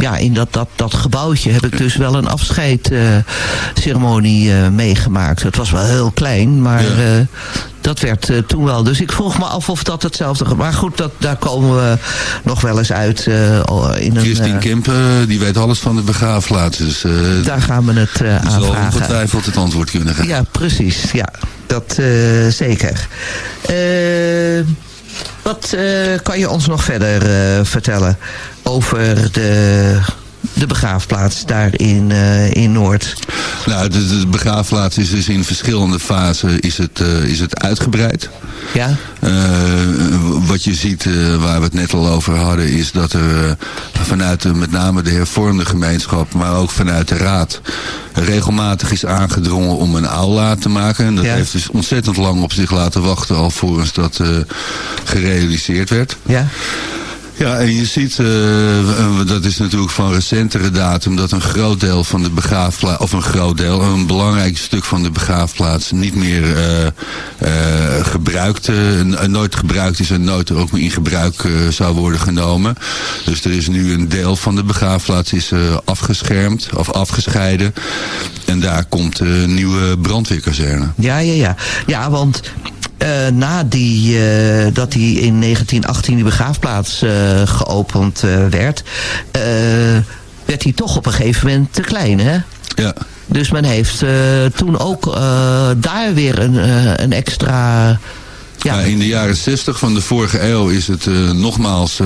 ja, in dat, dat, dat gebouwtje heb ik dus wel een afscheidsceremonie eh, meegemaakt. Het was wel heel klein, maar eh, dat werd eh, toen wel. Dus ik vroeg me af of dat hetzelfde... Maar goed, dat, daar komen we nog wel eens uit in een... Christine Kemp, eh, die weet alles van de begraafplaats. Dus, daar gaan we het eh die zal aanvragen. ongetwijfeld het antwoord kunnen geven. Ja, precies. Ja, dat zeker. Eh, wat eh, kan je ons nog verder eh, vertellen over de, de begraafplaats daar in, eh, in Noord? Nou, de, de begraafplaats is dus in verschillende fasen is het, eh, is het uitgebreid. Ja. Eh, wat je ziet, waar we het net al over hadden, is dat er vanuit de, met name de hervormde gemeenschap, maar ook vanuit de raad, regelmatig is aangedrongen om een aula te maken. En dat Ja. heeft dus ontzettend lang op zich laten wachten alvorens dat gerealiseerd werd. Ja. Ja, en je ziet, eh, dat is natuurlijk van recentere datum, dat een groot deel van de begraafplaats, of een groot deel, een belangrijk stuk van de begraafplaats niet meer eh, eh, gebruikt, eh, nooit gebruikt is en nooit ook meer in gebruik eh, zou worden genomen. Dus er is nu een deel van de begraafplaats is eh, afgeschermd of afgescheiden. En daar komt een nieuwe brandweerkazerne. Ja, ja, ja. Ja, want eh, na die, eh, dat die in 1918 die begraafplaats eh, geopend werd... werd die toch op een gegeven moment te klein, hè? Ja. Dus men heeft toen ook daar weer een, een extra... Ja. Ja, in de jaren 60 van de vorige eeuw is het nogmaals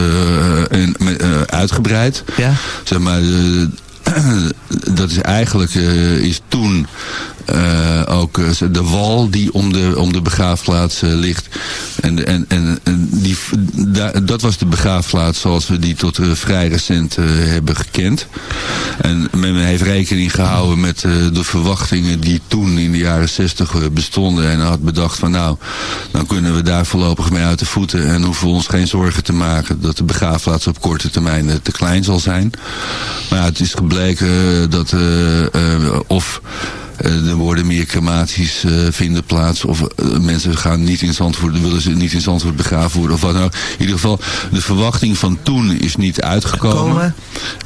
uitgebreid. Ja. Zeg maar, dat is eigenlijk is toen eh, ook eh, de wal die om de, om de begraafplaats eh, ligt. En, en, en, die, dat was de begraafplaats zoals we die tot vrij recent hebben gekend. En men heeft rekening gehouden met de verwachtingen die toen in de jaren 60 eh, bestonden. En had bedacht van nou, dan kunnen we daar voorlopig mee uit de voeten. En hoeven we ons geen zorgen te maken dat de begraafplaats op korte termijn te klein zal zijn. Maar het is gebleken dat of... eh, er worden meer crematies eh, vinden plaats. Of eh, mensen gaan niet in Zandvoort, willen ze niet in Zandvoort begraven worden. Of wat ook. In ieder geval, de verwachting van toen is niet uitgekomen. Komen.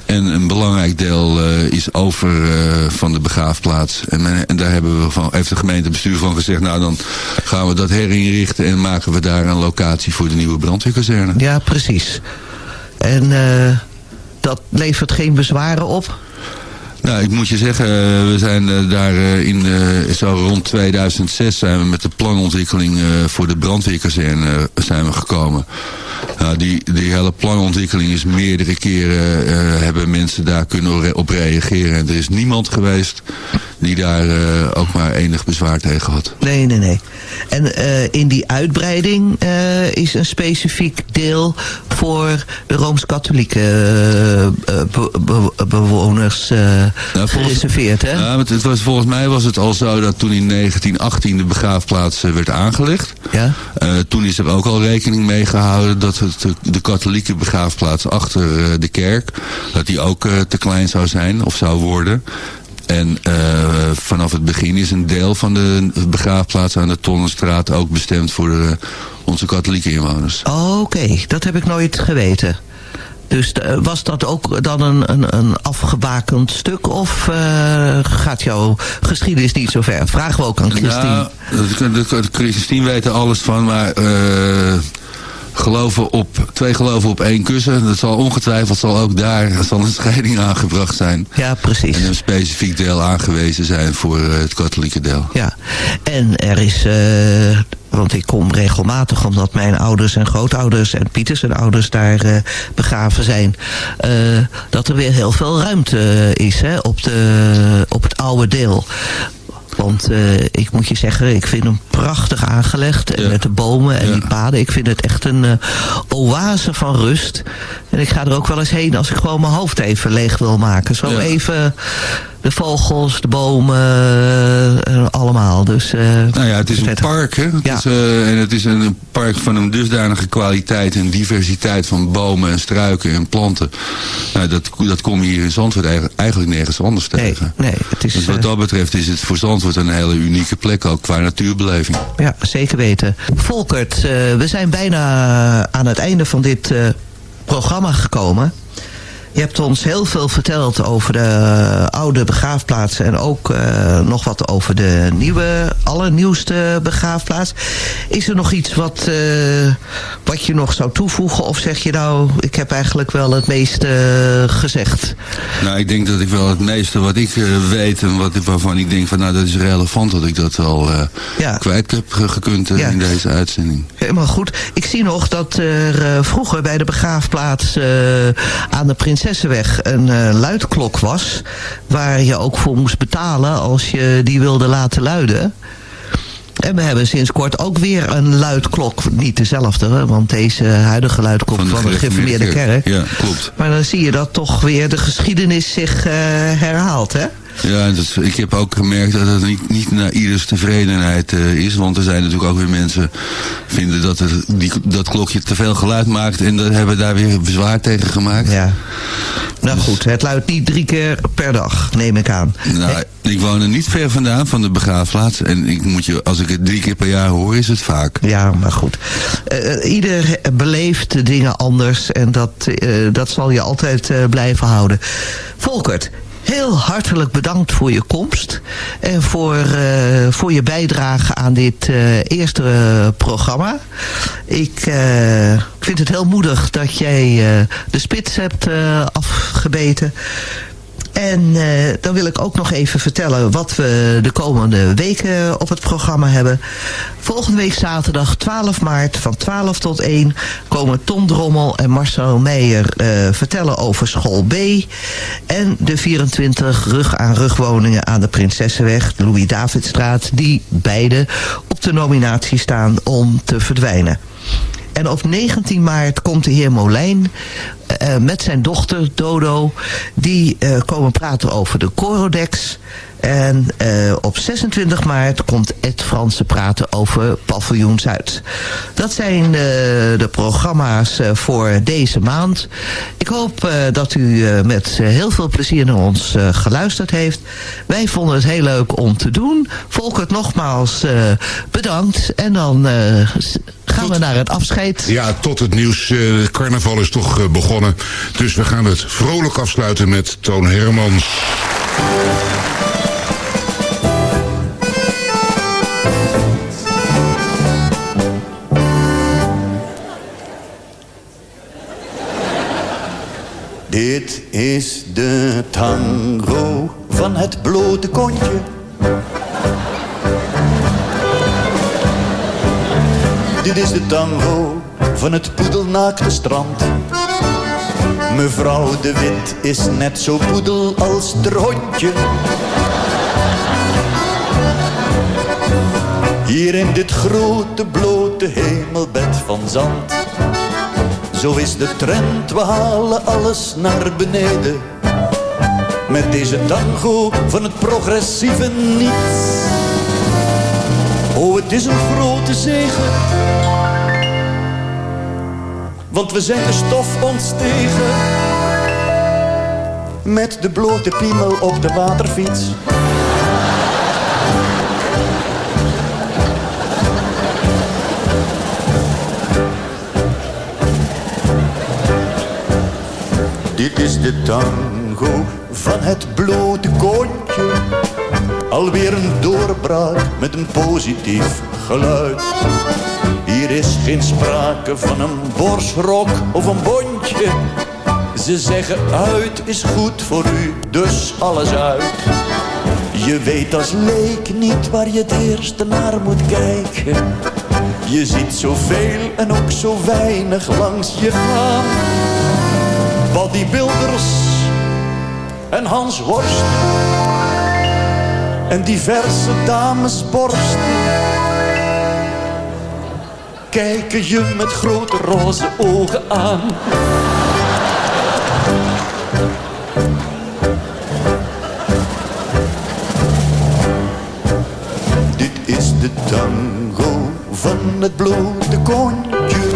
En een belangrijk deel is over van de begraafplaats. En, en daar hebben we van, heeft de gemeentebestuur van gezegd... nou dan gaan we dat herinrichten en maken we daar een locatie voor de nieuwe brandweerkazerne. Ja, precies. En dat levert geen bezwaren op? Nou, ik moet je zeggen, eh, we zijn eh, daar eh, in zo rond 2006 zijn we met de planontwikkeling voor de brandweerkazerne zijn we gekomen. Nou, die, die hele planontwikkeling is meerdere keren, hebben mensen daar kunnen op reageren. En er is niemand geweest die daar ook maar enig bezwaar tegen had. Nee, nee, nee. En eh, in die uitbreiding eh, is een specifiek deel voor de Rooms-Katholieke eh, be- be- bewoners eh, gereserveerd, hè? Ja, want het was, volgens mij was het al zo dat toen in 1918 de begraafplaats werd aangelegd. Ja. Toen is er ook al rekening mee gehouden dat het, de katholieke begraafplaats achter de kerk, dat die ook te klein zou zijn of zou worden. En eh, vanaf het begin is een deel van de begraafplaats aan de Tonnenstraat ook bestemd voor de, onze katholieke inwoners. Oké, dat heb ik nooit geweten. Dus eh, was dat ook dan een, een, een afgebakend stuk of eh, gaat jouw geschiedenis niet zo ver? Vragen we ook aan Christine. De, de, de Christine weet er alles van, maar eh, geloven op, twee geloven op één kussen, dat zal ongetwijfeld zal ook daar zal een scheiding aangebracht zijn. Ja, precies. En een specifiek deel aangewezen zijn voor eh, het katholieke deel. Ja, en er is, eh, want ik kom regelmatig omdat mijn ouders en grootouders en Pieters en ouders daar eh, begraven zijn, dat er weer heel veel ruimte is hè, op, de, op het oude deel. Want eh, ik moet je zeggen, ik vind hem prachtig aangelegd. En met de bomen en die paden. Ik vind het echt een eh, oase van rust. En ik ga er ook wel eens heen als ik gewoon mijn hoofd even leeg wil maken. Zo Ja. even de vogels, de bomen, eh, allemaal. Dus, eh, Nou ja, het is een park, hè? Het is, eh, en het is een park van een dusdanige kwaliteit en diversiteit van bomen en struiken en planten. Nou, dat, dat kom je hier in Zandvoort eigenlijk- nergens anders tegen. Nee, het is... Dus wat eh, dat betreft is het voor Zandvoort een hele unieke plek, ook qua natuurbeleving. Ja, zeker weten. Volkert, eh, we zijn bijna aan het einde van dit eh, programma gekomen. Je hebt ons heel veel verteld over de eh, oude begraafplaatsen... en ook eh, nog wat over de nieuwe, allernieuwste begraafplaats. Is er nog iets wat, eh, wat je nog zou toevoegen? Of zeg je nou, ik heb eigenlijk wel het meeste gezegd? Nou, ik denk dat ik wel het meeste wat ik weet en wat, waarvan ik denk van nou dat is relevant dat ik dat wel eh, kwijt heb ge- gekund Ja. in deze uitzending. Helemaal goed. Ik zie nog dat er vroeger bij de begraafplaats aan de Prinsessenweg een eh, luidklok was. Waar je ook voor moest betalen als je die wilde laten luiden. En we hebben sinds kort ook weer een luidklok. Niet dezelfde, want deze huidige luidklok van de, gereformeerde kerk. Ja, klopt. Maar dan zie je dat toch weer de geschiedenis zich eh, herhaalt, hè? Ja, dat, ik heb ook gemerkt dat het niet, niet naar ieders tevredenheid eh, is. Want er zijn natuurlijk ook weer mensen vinden dat het, die, dat klokje te veel geluid maakt. En daar hebben daar weer bezwaar tegen gemaakt. Ja. Nou goed, het luidt niet drie keer per dag, neem ik aan. Nou, ik woon er niet ver vandaan van de begraafplaats. En ik moet je, als ik het drie keer per jaar hoor, is het vaak. Ja, maar goed. Eh, ieder beleeft de dingen anders en dat, eh, dat zal je altijd eh, blijven houden. Volkert, heel hartelijk bedankt voor je komst en voor, eh, voor je bijdrage aan dit eh, eerste programma. Ik eh, vind het heel moedig dat jij de spits hebt afgebeten. En eh, dan wil ik ook nog even vertellen wat we de komende weken op het programma hebben. Volgende week zaterdag 12 maart van 12 tot 1 komen Tom Drommel en Marcel Meijer eh, vertellen over school B. En de 24 rug aan rug woningen aan de Prinsessenweg, Louis-Davidstraat, die beide op de nominatie staan om te verdwijnen. En op 19 maart komt de heer Molijn eh, met zijn dochter Dodo. Die eh, komen praten over de Corodex. En eh, op 26 maart komt Ed Fransen praten over Paviljoen Zuid. Dat zijn eh, de programma's eh, voor deze maand. Ik hoop dat u met heel veel plezier naar ons geluisterd heeft. Wij vonden het heel leuk om te doen. Volkert nogmaals bedankt. En dan gaan we naar het afscheid. Ja, tot het nieuws. carnaval is toch begonnen. Dus we gaan het vrolijk afsluiten met Toon Hermans. Dit is de tango van het blote kontje. Dit is de tango van het poedelnaakte strand. Mevrouw de Wit is net zo poedel als het hondje. Hier in dit grote blote hemelbed van zand. Zo is de trend, we halen alles naar beneden. Met deze tango van het progressieve niets. Oh, het is een grote zegen. Want we zijn de stof ontstegen. Met de blote piemel op de waterfiets. Dit is de tango van het blote kontje. Alweer een doorbraak met een positief geluid. Hier is geen sprake van een borstrok of een bondje. Ze zeggen uit is goed voor u, dus alles uit. Je weet als leek niet waar je het eerste naar moet kijken. Je ziet zoveel en ook zo weinig langs je gaan. Bodybuilders en Hans Worst en diverse damesborsten kijken je met grote roze ogen aan. Dit is de tango van het blote kontje.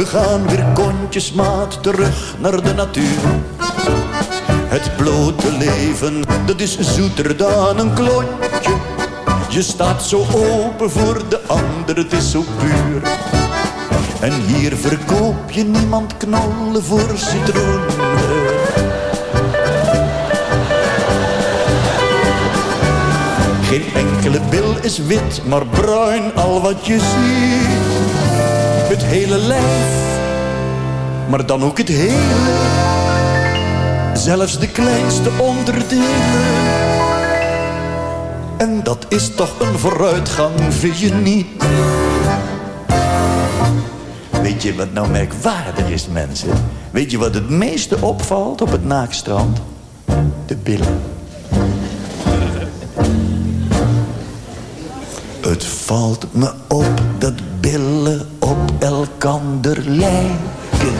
We gaan weer kontjesmaat terug naar de natuur. Het blote leven, dat is zoeter dan een klontje. Je staat zo open voor de ander, het is zo puur. En hier verkoop je niemand knollen voor citroenen. Geen enkele bil is wit, maar bruin al wat je ziet. Het hele lijf, maar dan ook het hele. Zelfs de kleinste onderdelen. En dat is toch een vooruitgang, vind je niet? Weet je wat nou merkwaardig is, mensen? Weet je wat het meeste opvalt op het naakstrand? De billen. Het valt me op dat billen op elkander lijken.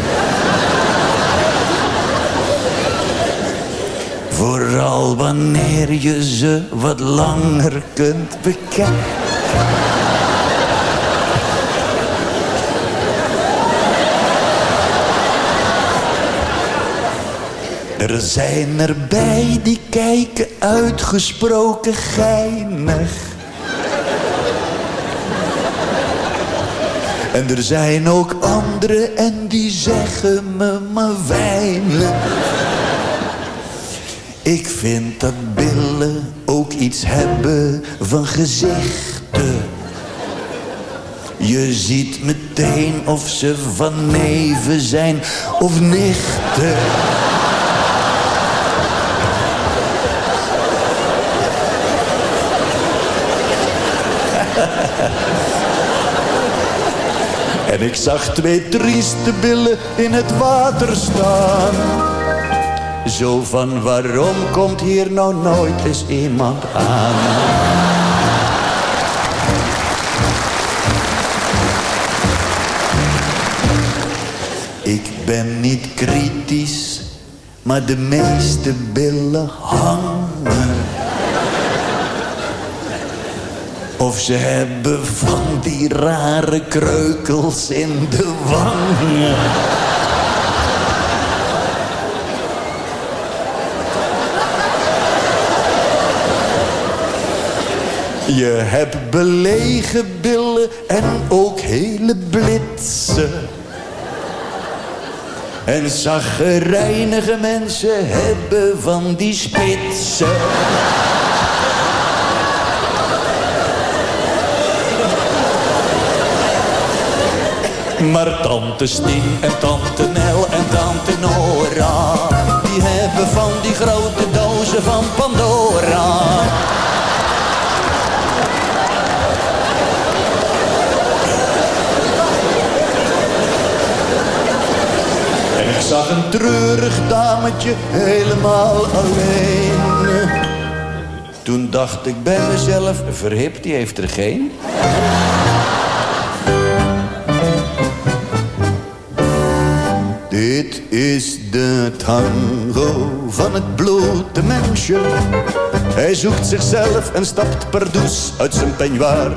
Vooral wanneer je ze wat langer kunt bekijken. Er zijn erbij die kijken uitgesproken geinig. En er zijn ook anderen en die zeggen me maar weinig. Ik vind dat billen ook iets hebben van gezichten. Je ziet meteen of ze van neven zijn of nichten. En ik zag twee trieste billen in het water staan. Zo van waarom komt hier nou nooit eens iemand aan? Ik ben niet kritisch, maar de meeste billen hangen. Of ze hebben van die rare kreukels in de wangen. Je hebt belegen billen en ook hele blitsen. En zaggerijnige mensen hebben van die spitsen. Maar tante Stien en tante Nel en tante Nora... die hebben van die grote dozen van Pandora. En ik zag een treurig dametje helemaal alleen. Toen dacht ik bij mezelf, verhip, die heeft er geen. Dit is de tango van het blote mensje. Hij zoekt zichzelf en stapt pardoes uit zijn peignoir.